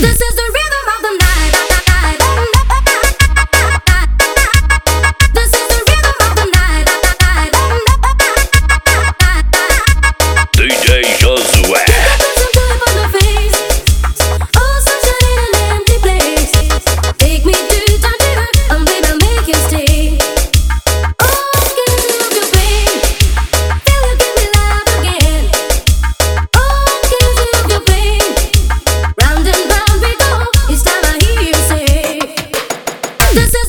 This is the this is